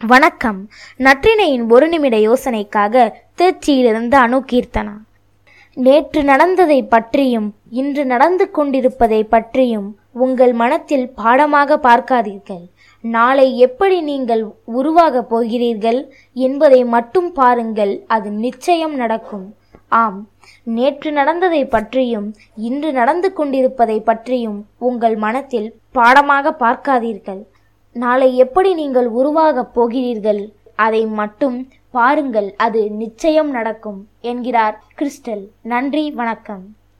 வணக்கம். நற்றினையின் ஒரு நிமிட யோசனைக்காக திருச்சியிலிருந்து அணு கீர்த்தனா நேற்று நடந்ததை பற்றியும் இன்று நடந்து கொண்டிருப்பதை பற்றியும் உங்கள் மனத்தில் பாடமாக பார்க்காதீர்கள். நாளை எப்படி நீங்கள் உருவாகப் போகிறீர்கள் என்பதை மட்டும் பாருங்கள் அது நிச்சயம் நடக்கும். ஆம் நேற்று நடந்ததை பற்றியும் இன்று நடந்து கொண்டிருப்பதை பற்றியும் உங்கள் மனத்தில் பாடமாக பார்க்காதீர்கள். நாளை எப்படி நீங்கள் உருவாகப் போகிறீர்கள்? அதை மட்டும் பாருங்கள் அது நிச்சயம் நடக்கும் என்கிறார் கிறிஸ்டல். நன்றி வணக்கம்.